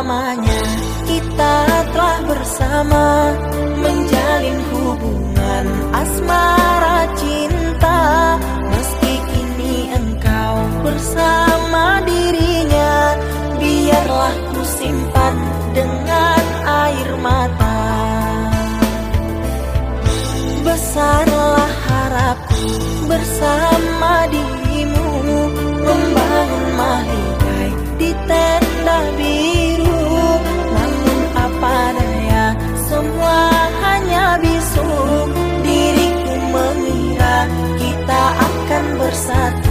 selamanya kita telah bersama. saat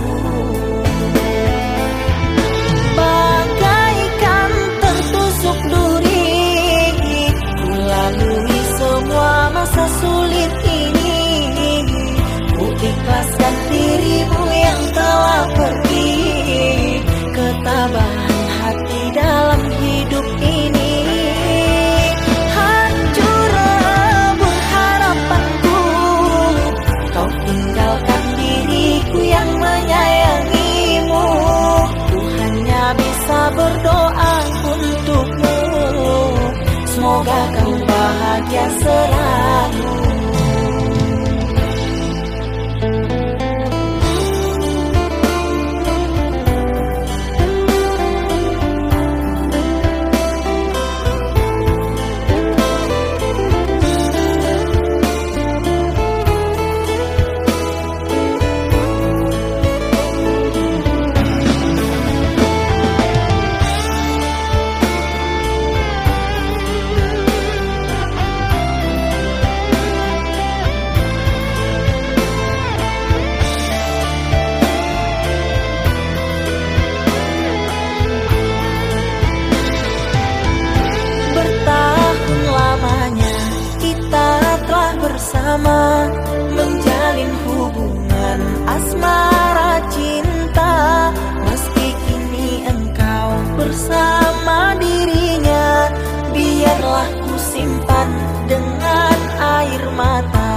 bersama menjalin hubungan asmara cinta. Meski kini engkau bersama dirinya biarlah ku simpan dengan air mata.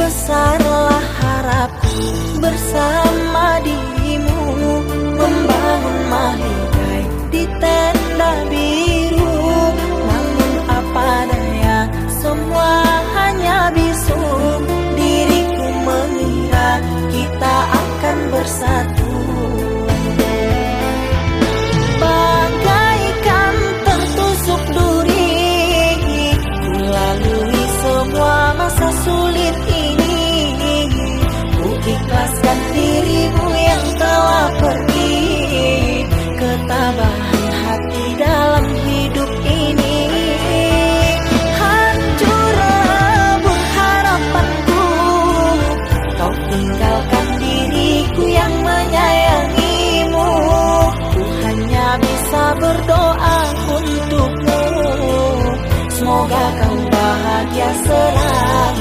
Besarlah harapku bersama dia. kita berdoa untukmu. Semoga kau bahagia selalu.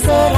será.